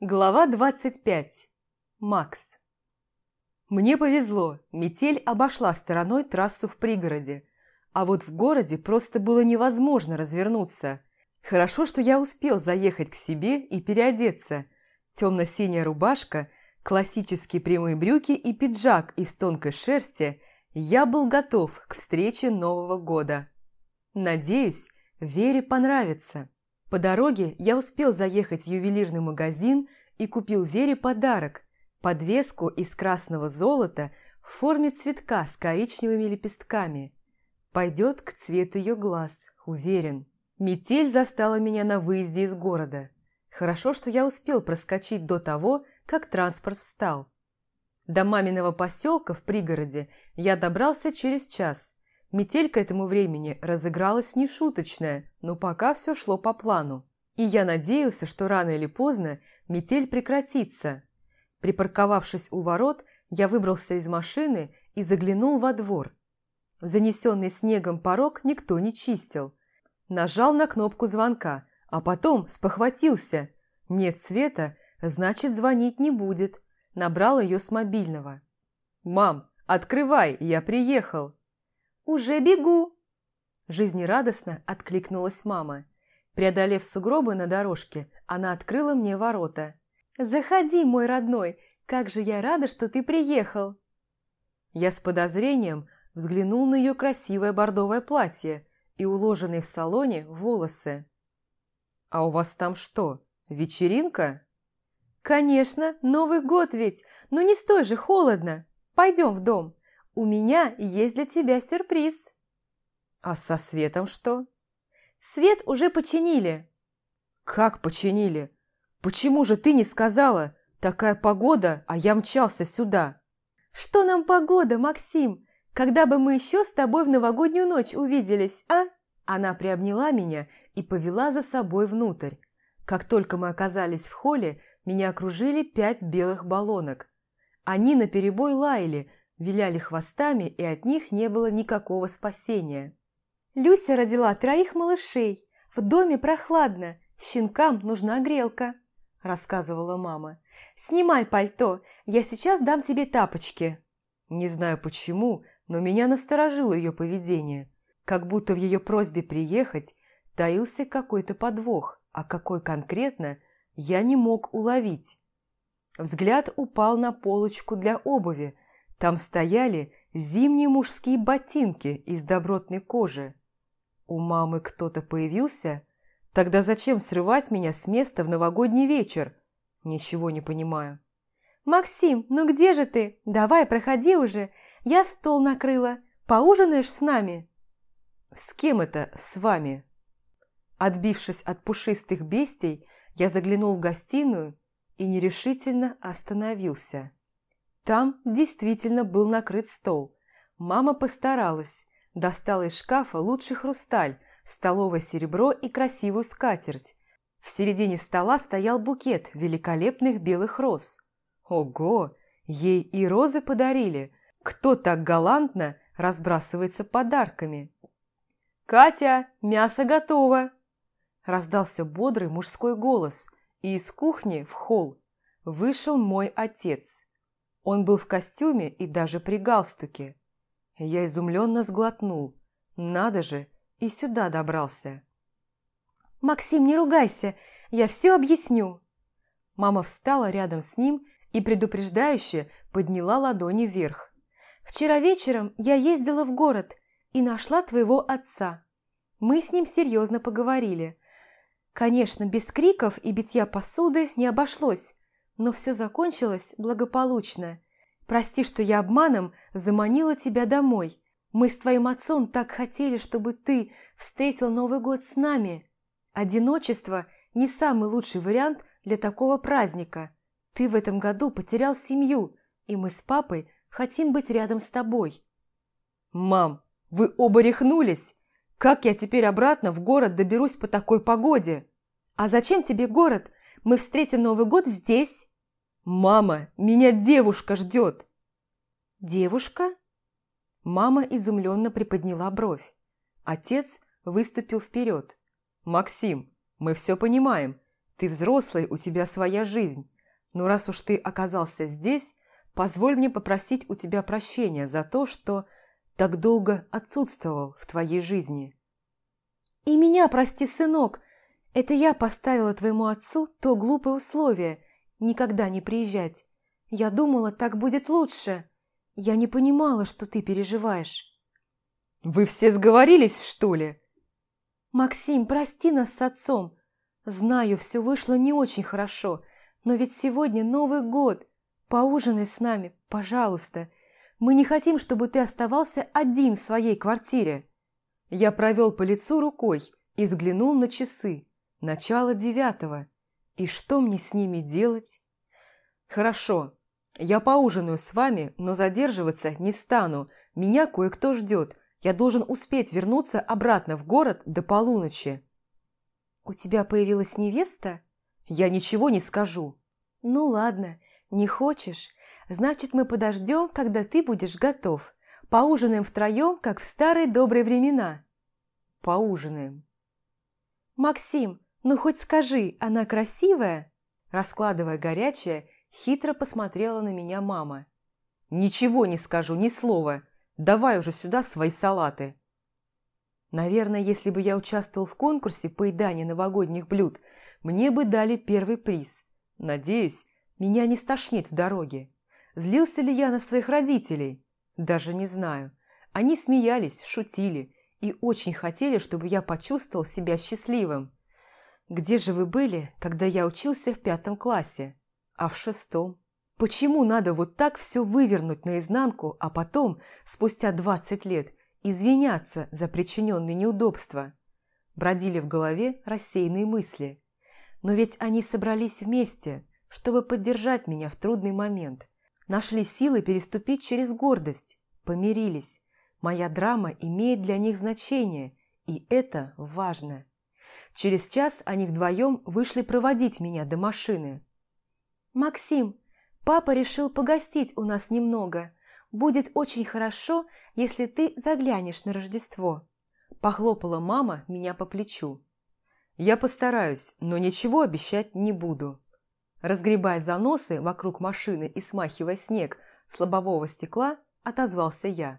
Глава 25. Макс. Мне повезло, метель обошла стороной трассу в пригороде, а вот в городе просто было невозможно развернуться. Хорошо, что я успел заехать к себе и переодеться. Темно-синяя рубашка, классические прямые брюки и пиджак из тонкой шерсти. Я был готов к встрече Нового года. Надеюсь, Вере понравится. По дороге я успел заехать в ювелирный магазин и купил Вере подарок – подвеску из красного золота в форме цветка с коричневыми лепестками. Пойдет к цвету ее глаз, уверен. Метель застала меня на выезде из города. Хорошо, что я успел проскочить до того, как транспорт встал. До маминого поселка в пригороде я добрался через час – Метель к этому времени разыгралась нешуточная, но пока все шло по плану. И я надеялся, что рано или поздно метель прекратится. Припарковавшись у ворот, я выбрался из машины и заглянул во двор. Занесенный снегом порог никто не чистил. Нажал на кнопку звонка, а потом спохватился. Нет света, значит звонить не будет. Набрал ее с мобильного. «Мам, открывай, я приехал!» «Уже бегу!» Жизнерадостно откликнулась мама. Преодолев сугробы на дорожке, она открыла мне ворота. «Заходи, мой родной! Как же я рада, что ты приехал!» Я с подозрением взглянул на ее красивое бордовое платье и уложенные в салоне волосы. «А у вас там что, вечеринка?» «Конечно, Новый год ведь! Ну не стой же, холодно! Пойдем в дом!» У меня есть для тебя сюрприз. А со светом что? Свет уже починили. Как починили? Почему же ты не сказала? Такая погода, а я мчался сюда. Что нам погода, Максим? Когда бы мы еще с тобой в новогоднюю ночь увиделись, а? Она приобняла меня и повела за собой внутрь. Как только мы оказались в холле, меня окружили пять белых баллонок. Они наперебой лаяли, виляли хвостами, и от них не было никакого спасения. «Люся родила троих малышей. В доме прохладно. Щенкам нужна грелка», – рассказывала мама. «Снимай пальто, я сейчас дам тебе тапочки». Не знаю почему, но меня насторожило ее поведение. Как будто в ее просьбе приехать таился какой-то подвох, а какой конкретно, я не мог уловить. Взгляд упал на полочку для обуви, там стояли зимние мужские ботинки из добротной кожи. У мамы кто-то появился? Тогда зачем срывать меня с места в новогодний вечер? Ничего не понимаю. «Максим, ну где же ты? Давай, проходи уже. Я стол накрыла. Поужинаешь с нами?» «С кем это с вами?» Отбившись от пушистых бестий, я заглянул в гостиную и нерешительно остановился. Там действительно был накрыт стол. Мама постаралась, достала из шкафа лучший хрусталь, столовое серебро и красивую скатерть. В середине стола стоял букет великолепных белых роз. Ого! Ей и розы подарили. Кто так галантно разбрасывается подарками? «Катя, мясо готово!» Раздался бодрый мужской голос, и из кухни в холл вышел мой отец. Он был в костюме и даже при галстуке. Я изумленно сглотнул. Надо же, и сюда добрался. «Максим, не ругайся, я все объясню». Мама встала рядом с ним и предупреждающе подняла ладони вверх. «Вчера вечером я ездила в город и нашла твоего отца. Мы с ним серьезно поговорили. Конечно, без криков и битья посуды не обошлось, но все закончилось благополучно. Прости, что я обманом заманила тебя домой. Мы с твоим отцом так хотели, чтобы ты встретил Новый год с нами. Одиночество – не самый лучший вариант для такого праздника. Ты в этом году потерял семью, и мы с папой хотим быть рядом с тобой. Мам, вы оба рехнулись? Как я теперь обратно в город доберусь по такой погоде? А зачем тебе город? Мы встретим Новый год здесь. «Мама, меня девушка ждет!» «Девушка?» Мама изумленно приподняла бровь. Отец выступил вперед. «Максим, мы все понимаем. Ты взрослый, у тебя своя жизнь. Но раз уж ты оказался здесь, позволь мне попросить у тебя прощения за то, что так долго отсутствовал в твоей жизни. И меня прости, сынок. Это я поставила твоему отцу то глупое условие – никогда не приезжать. Я думала, так будет лучше. Я не понимала, что ты переживаешь. Вы все сговорились, что ли? Максим, прости нас с отцом. Знаю, все вышло не очень хорошо, но ведь сегодня Новый год. Поужинай с нами, пожалуйста. Мы не хотим, чтобы ты оставался один в своей квартире. Я провел по лицу рукой и взглянул на часы. Начало девятого. И что мне с ними делать? Хорошо, я поужинаю с вами, но задерживаться не стану. Меня кое-кто ждет. Я должен успеть вернуться обратно в город до полуночи. У тебя появилась невеста? Я ничего не скажу. Ну ладно, не хочешь. Значит, мы подождем, когда ты будешь готов. Поужинаем втроем, как в старые добрые времена. Поужинаем. Максим, ну хоть скажи, она красивая? Раскладывая горячее, хитро посмотрела на меня мама. Ничего не скажу, ни слова. Давай уже сюда свои салаты. Наверное, если бы я участвовал в конкурсе поедания новогодних блюд, мне бы дали первый приз. Надеюсь, меня не стошнит в дороге. Злился ли я на своих родителей? Даже не знаю. Они смеялись, шутили и очень хотели, чтобы я почувствовал себя счастливым. Где же вы были, когда я учился в пятом классе? А в шестом? Почему надо вот так все вывернуть наизнанку, а потом, спустя двадцать лет, извиняться за причиненные неудобства? Бродили в голове рассеянные мысли. Но ведь они собрались вместе, чтобы поддержать меня в трудный момент. Нашли силы переступить через гордость, помирились. Моя драма имеет для них значение, и это важно. Через час они вдвоем вышли проводить меня до машины. «Максим, Папа решил погостить у нас немного. Будет очень хорошо, если ты заглянешь на Рождество». Похлопала мама меня по плечу. «Я постараюсь, но ничего обещать не буду». Разгребая заносы вокруг машины и смахивая снег с лобового стекла, отозвался я.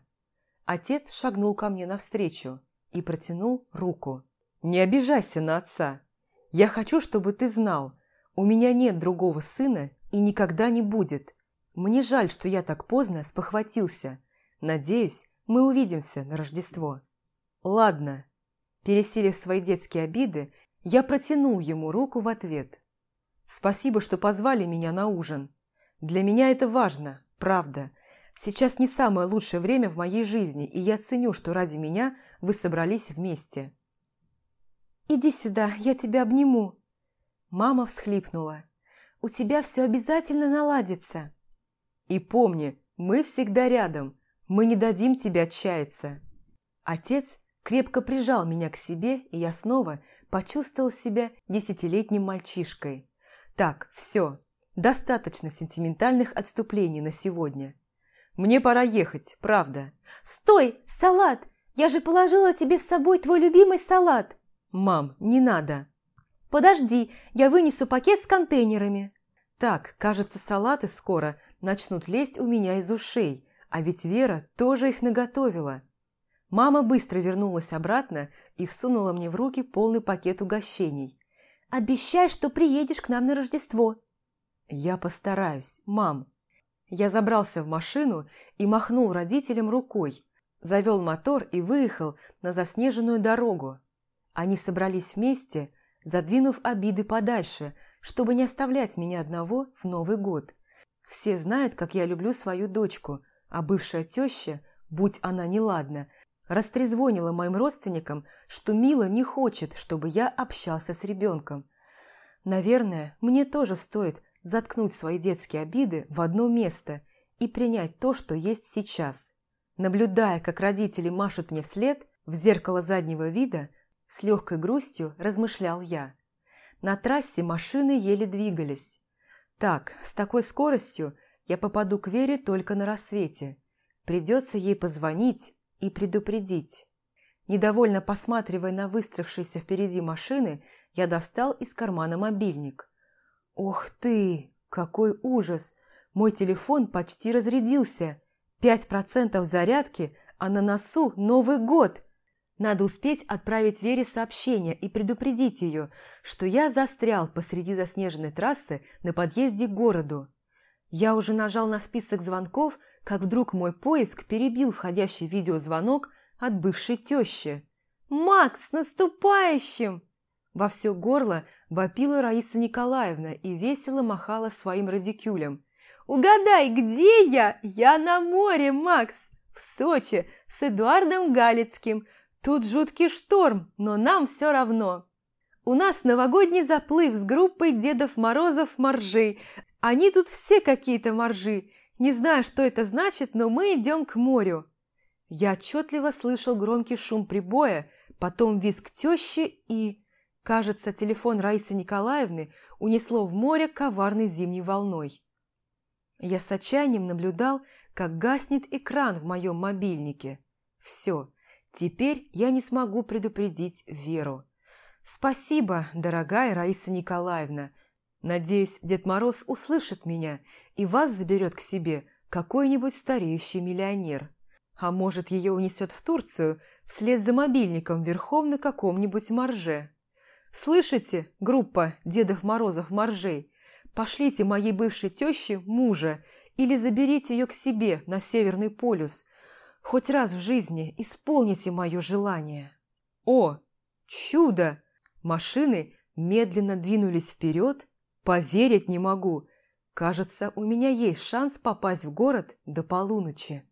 Отец шагнул ко мне навстречу и протянул руку. «Не обижайся на отца. Я хочу, чтобы ты знал, у меня нет другого сына и никогда не будет. Мне жаль, что я так поздно спохватился. Надеюсь, мы увидимся на Рождество. Ладно. Пересилив свои детские обиды, я протянул ему руку в ответ. Спасибо, что позвали меня на ужин. Для меня это важно, правда. Сейчас не самое лучшее время в моей жизни, и я ценю, что ради меня вы собрались вместе. «Иди сюда, я тебя обниму». Мама всхлипнула у тебя все обязательно наладится. И помни, мы всегда рядом, мы не дадим тебе отчаяться. Отец крепко прижал меня к себе, и я снова почувствовал себя десятилетним мальчишкой. Так, все, достаточно сентиментальных отступлений на сегодня. Мне пора ехать, правда. Стой, салат! Я же положила тебе с собой твой любимый салат. Мам, не надо. «Подожди, я вынесу пакет с контейнерами». Так, кажется, салаты скоро начнут лезть у меня из ушей, а ведь Вера тоже их наготовила. Мама быстро вернулась обратно и всунула мне в руки полный пакет угощений. «Обещай, что приедешь к нам на Рождество». «Я постараюсь, мам». Я забрался в машину и махнул родителям рукой, завел мотор и выехал на заснеженную дорогу. Они собрались вместе, задвинув обиды подальше, чтобы не оставлять меня одного в Новый год. Все знают, как я люблю свою дочку, а бывшая теща, будь она неладна, растрезвонила моим родственникам, что Мила не хочет, чтобы я общался с ребенком. Наверное, мне тоже стоит заткнуть свои детские обиды в одно место и принять то, что есть сейчас. Наблюдая, как родители машут мне вслед, в зеркало заднего вида с легкой грустью размышлял я. На трассе машины еле двигались. Так, с такой скоростью я попаду к Вере только на рассвете. Придется ей позвонить и предупредить. Недовольно посматривая на выстроившиеся впереди машины, я достал из кармана мобильник. Ох ты, какой ужас! Мой телефон почти разрядился. Пять процентов зарядки, а на носу Новый год. Надо успеть отправить Вере сообщение и предупредить ее, что я застрял посреди заснеженной трассы на подъезде к городу. Я уже нажал на список звонков, как вдруг мой поиск перебил входящий видеозвонок от бывшей тещи. «Макс, наступающим!» Во все горло вопила Раиса Николаевна и весело махала своим радикюлем. «Угадай, где я? Я на море, Макс! В Сочи с Эдуардом Галицким. Тут жуткий шторм, но нам все равно. У нас новогодний заплыв с группой Дедов Морозов Моржей. Они тут все какие-то моржи. Не знаю, что это значит, но мы идем к морю». Я отчетливо слышал громкий шум прибоя, потом визг тещи и... Кажется, телефон Раисы Николаевны унесло в море коварной зимней волной. Я с отчаянием наблюдал, как гаснет экран в моем мобильнике. Все, теперь я не смогу предупредить Веру. Спасибо, дорогая Раиса Николаевна. Надеюсь, Дед Мороз услышит меня и вас заберет к себе какой-нибудь стареющий миллионер. А может, ее унесет в Турцию вслед за мобильником верхом на каком-нибудь морже. Слышите, группа Дедов Морозов Моржей? Пошлите моей бывшей теще мужа или заберите ее к себе на Северный полюс. Хоть раз в жизни исполните мое желание. О, чудо! Машины медленно двинулись вперед. Поверить не могу. Кажется, у меня есть шанс попасть в город до полуночи.